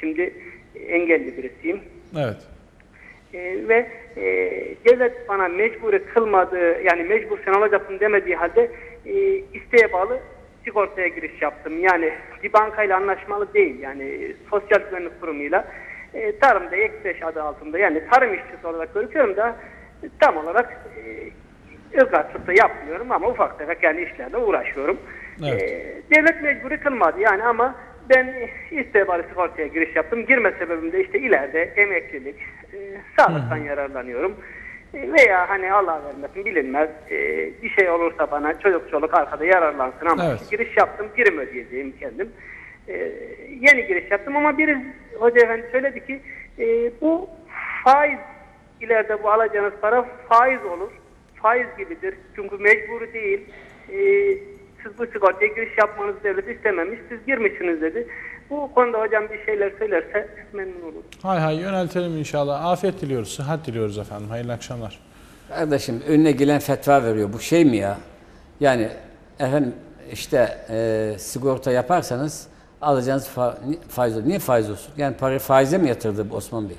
şimdi engelli birisiyim. Evet. E, ve e, devlet bana mecburi kılmadığı yani mecbur sen olacaksın demediği halde e, isteğe bağlı sigortaya giriş yaptım. Yani bir bankayla anlaşmalı değil yani sosyal güvenlik kurumuyla e, tarımda ek 5 adı altında yani tarım işçisi olarak görüyorum da e, tam olarak e, ırgatlıkta yapmıyorum ama ufak tefek yani işlerle uğraşıyorum. Evet. E, devlet mecburi kılmadı yani ama ben bağlı sigortaya giriş yaptım. Girme sebebim de işte ileride emeklilik, e, sağlıktan yararlanıyorum. E, veya hani Allah vermesin bilinmez e, bir şey olursa bana çocuk çoluk arkada yararlansın ama Evet. giriş yaptım prim ödeyeceğim kendim. E, yeni giriş yaptım ama bir hoca efendi söyledi ki e, bu faiz ileride bu alacağınız para faiz olur. Faiz gibidir. Çünkü mecburi değil. E, siz bu sigortaya giriş yapmanızı devlet istememiş. Siz girmişsiniz dedi. Bu konuda hocam bir şeyler söylerse memnun olurum. Hay hay yöneltelim inşallah. Afiyet diliyoruz, sıhhat diliyoruz efendim. Hayırlı akşamlar. Kardeşim önüne gelen fetva veriyor. Bu şey mi ya? Yani efendim işte e, sigorta yaparsanız alacağınız fa- faiz olur. Niye faiz olsun? Yani parayı faize mi yatırdı Osman Bey?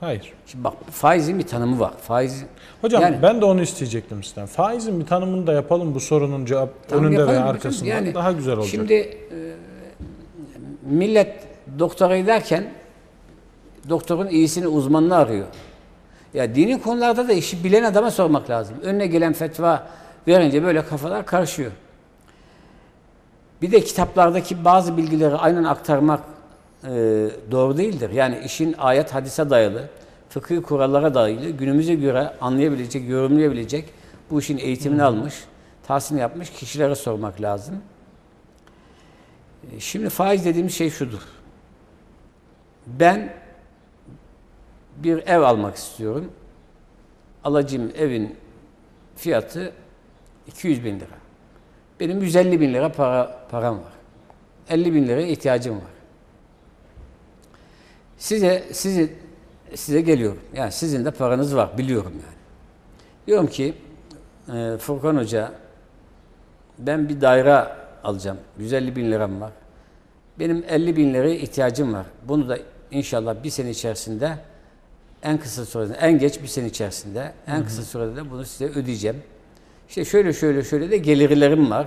Hayır. Şimdi bak faizin bir tanımı var. Faiz Hocam yani, ben de onu isteyecektim sizden. Faizin bir tanımını da yapalım bu sorunun cevap Tamam, önünde hocam. arkasında. Yani daha güzel olacak. Şimdi e, millet doktora giderken doktorun iyisini uzmanını arıyor. Ya dini konularda da işi bilen adama sormak lazım. Önüne gelen fetva verince böyle kafalar karışıyor. Bir de kitaplardaki bazı bilgileri aynen aktarmak e, doğru değildir. Yani işin ayet hadise dayalı, fıkhi kurallara dayalı, günümüze göre anlayabilecek, yorumlayabilecek, bu işin eğitimini almış, tahsilini yapmış kişilere sormak lazım. E, Şimdi faiz dediğimiz şey şudur. Ben bir ev almak istiyorum. Alacağım evin fiyatı 200 bin lira. Benim 150 bin lira para, param var. 50 bin liraya ihtiyacım var. Size size size geliyorum. Yani sizin de paranız var biliyorum yani. Diyorum ki e, Furkan Hoca ben bir daire alacağım. 150 bin liram var. Benim 50 bin liraya ihtiyacım var. Bunu da inşallah bir sene içerisinde en kısa sürede, en geç bir sene içerisinde, en kısa sürede de bunu size ödeyeceğim. İşte şöyle şöyle şöyle de gelirlerim var.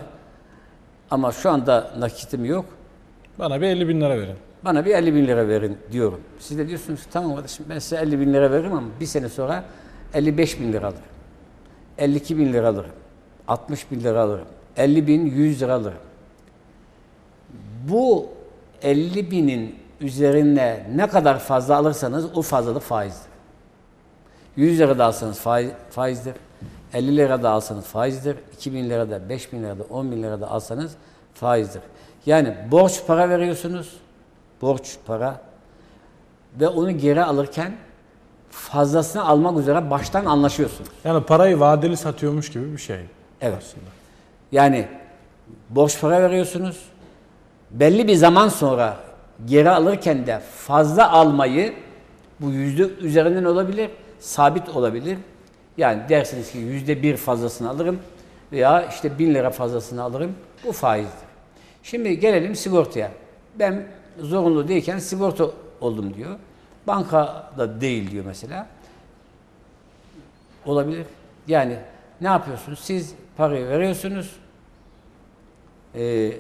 Ama şu anda nakitim yok. Bana bir 50 bin lira verin. Bana bir 50 bin lira verin diyorum. Siz de diyorsunuz tamam kardeşim ben size 50 bin lira veririm ama bir sene sonra 55 bin lira alırım. 52 bin lira alırım. 60 bin lira alırım. 50 bin 100 lira alırım. Bu 50 binin üzerine ne kadar fazla alırsanız o fazlalık faizdir. 100 lira da alsanız faiz, faizdir. 50 lira da alsanız faizdir. 2 bin lira da, 5 bin lira da, 10 bin lira da alsanız faizdir. Yani borç para veriyorsunuz. Borç para. Ve onu geri alırken fazlasını almak üzere baştan anlaşıyorsunuz. Yani parayı vadeli satıyormuş gibi bir şey. Evet. Aslında. Yani borç para veriyorsunuz. Belli bir zaman sonra geri alırken de fazla almayı bu yüzde üzerinden olabilir, sabit olabilir. Yani dersiniz ki yüzde bir fazlasını alırım veya işte bin lira fazlasını alırım. Bu faizdir. Şimdi gelelim sigortaya. Ben zorunlu değilken sigorta oldum diyor. Bankada değil diyor mesela. Olabilir. Yani ne yapıyorsunuz? Siz parayı veriyorsunuz. Ee,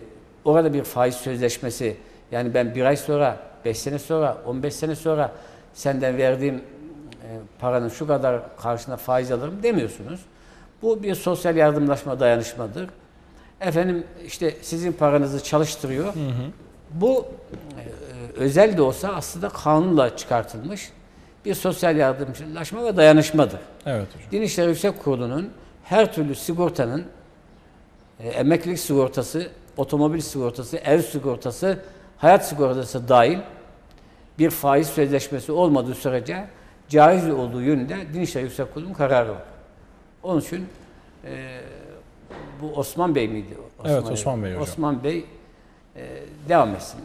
orada bir faiz sözleşmesi yani ben bir ay sonra, beş sene sonra, 15 sene sonra senden verdiğim e, paranın şu kadar karşına faiz alırım demiyorsunuz. Bu bir sosyal yardımlaşma dayanışmadır. Efendim işte sizin paranızı çalıştırıyor. Bu e, özel de olsa aslında kanunla çıkartılmış bir sosyal yardımlaşma ve dayanışmadır. Evet hocam. Din İşleri Yüksek Kurulu'nun her türlü sigortanın e, emeklilik sigortası, otomobil sigortası, ev sigortası, hayat sigortası dahil bir faiz sözleşmesi olmadığı sürece caiz olduğu yönünde Din İşleri Yüksek Kurulu'nun kararı var. Onun için e, bu Osman Bey miydi? Evet, Osman Bey hocam. Osman Bey e, devam etsin.